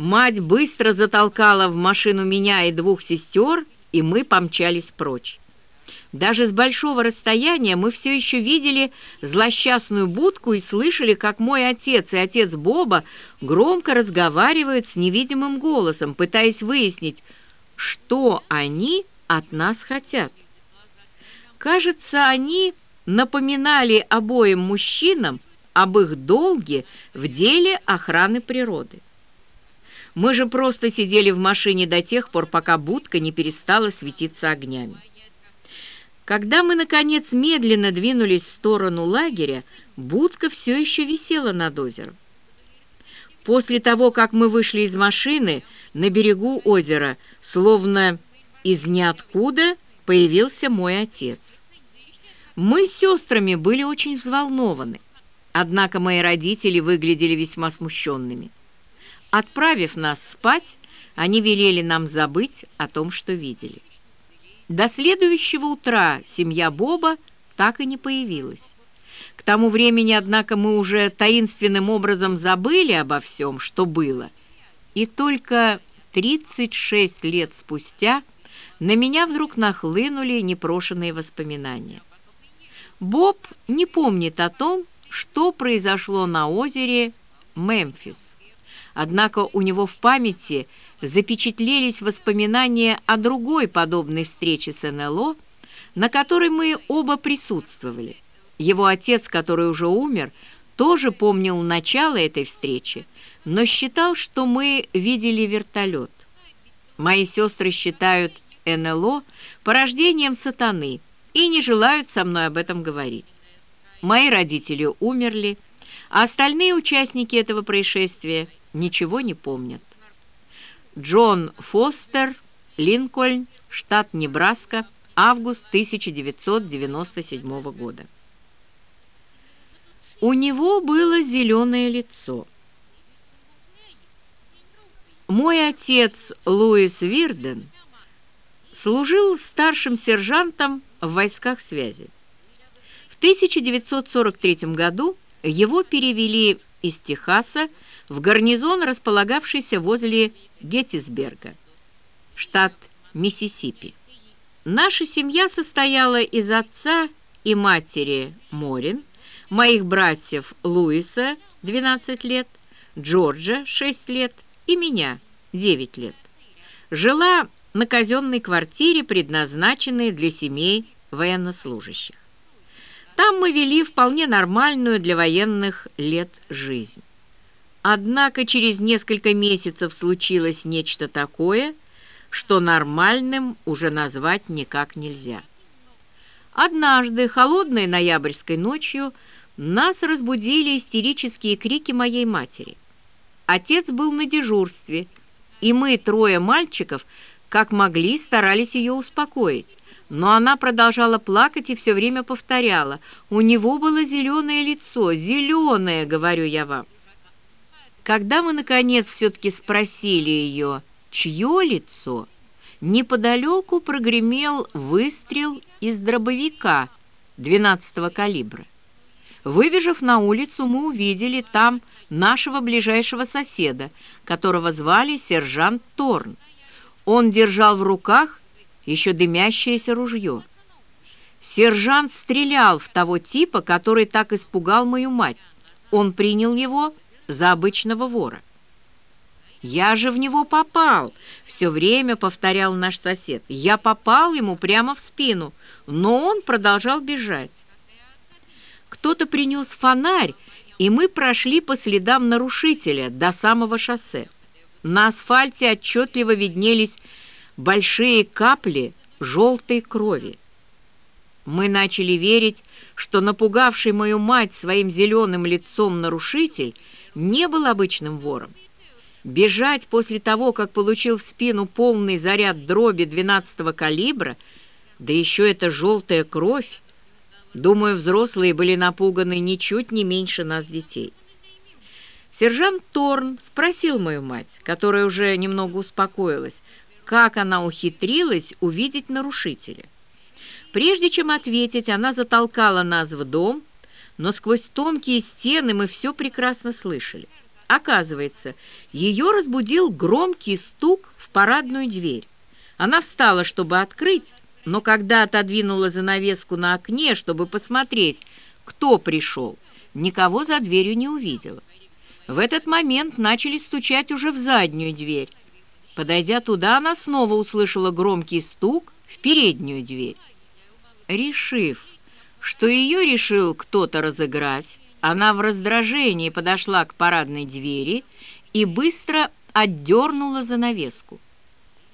Мать быстро затолкала в машину меня и двух сестер, и мы помчались прочь. Даже с большого расстояния мы все еще видели злосчастную будку и слышали, как мой отец и отец Боба громко разговаривают с невидимым голосом, пытаясь выяснить, что они от нас хотят. Кажется, они напоминали обоим мужчинам об их долге в деле охраны природы. Мы же просто сидели в машине до тех пор, пока будка не перестала светиться огнями. Когда мы, наконец, медленно двинулись в сторону лагеря, будка все еще висела над озером. После того, как мы вышли из машины, на берегу озера, словно из ниоткуда, появился мой отец. Мы с сестрами были очень взволнованы, однако мои родители выглядели весьма смущенными. Отправив нас спать, они велели нам забыть о том, что видели. До следующего утра семья Боба так и не появилась. К тому времени, однако, мы уже таинственным образом забыли обо всем, что было, и только 36 лет спустя на меня вдруг нахлынули непрошенные воспоминания. Боб не помнит о том, что произошло на озере Мемфис. Однако у него в памяти запечатлелись воспоминания о другой подобной встрече с НЛО, на которой мы оба присутствовали. Его отец, который уже умер, тоже помнил начало этой встречи, но считал, что мы видели вертолет. Мои сестры считают НЛО порождением сатаны и не желают со мной об этом говорить. Мои родители умерли, а остальные участники этого происшествия ничего не помнят. Джон Фостер, Линкольн, штат Небраска, август 1997 года. У него было зеленое лицо. Мой отец Луис Вирден служил старшим сержантом в войсках связи. В 1943 году его перевели из Техаса в гарнизон, располагавшийся возле Геттисберга, штат Миссисипи. Наша семья состояла из отца и матери Морин, моих братьев Луиса, 12 лет, Джорджа, 6 лет, и меня, 9 лет. Жила на казенной квартире, предназначенной для семей военнослужащих. Там мы вели вполне нормальную для военных лет жизнь. Однако через несколько месяцев случилось нечто такое, что нормальным уже назвать никак нельзя. Однажды, холодной ноябрьской ночью, нас разбудили истерические крики моей матери. Отец был на дежурстве, и мы, трое мальчиков, как могли, старались ее успокоить. Но она продолжала плакать и все время повторяла. «У него было зеленое лицо, зеленое, говорю я вам». Когда мы, наконец, все-таки спросили ее, чье лицо, неподалеку прогремел выстрел из дробовика 12-го калибра. Выбежав на улицу, мы увидели там нашего ближайшего соседа, которого звали сержант Торн. Он держал в руках еще дымящееся ружье. Сержант стрелял в того типа, который так испугал мою мать. Он принял его за обычного вора. «Я же в него попал!» — все время повторял наш сосед. «Я попал ему прямо в спину, но он продолжал бежать». Кто-то принес фонарь, и мы прошли по следам нарушителя до самого шоссе. На асфальте отчетливо виднелись большие капли желтой крови. Мы начали верить, что напугавший мою мать своим зеленым лицом нарушитель не был обычным вором. Бежать после того, как получил в спину полный заряд дроби 12-го калибра, да еще эта желтая кровь, думаю, взрослые были напуганы ничуть не меньше нас, детей. Сержант Торн спросил мою мать, которая уже немного успокоилась, как она ухитрилась увидеть нарушителя. Прежде чем ответить, она затолкала нас в дом, но сквозь тонкие стены мы все прекрасно слышали. Оказывается, ее разбудил громкий стук в парадную дверь. Она встала, чтобы открыть, но когда отодвинула занавеску на окне, чтобы посмотреть, кто пришел, никого за дверью не увидела. В этот момент начали стучать уже в заднюю дверь. Подойдя туда, она снова услышала громкий стук в переднюю дверь. Решив, что ее решил кто-то разыграть, она в раздражении подошла к парадной двери и быстро отдернула занавеску.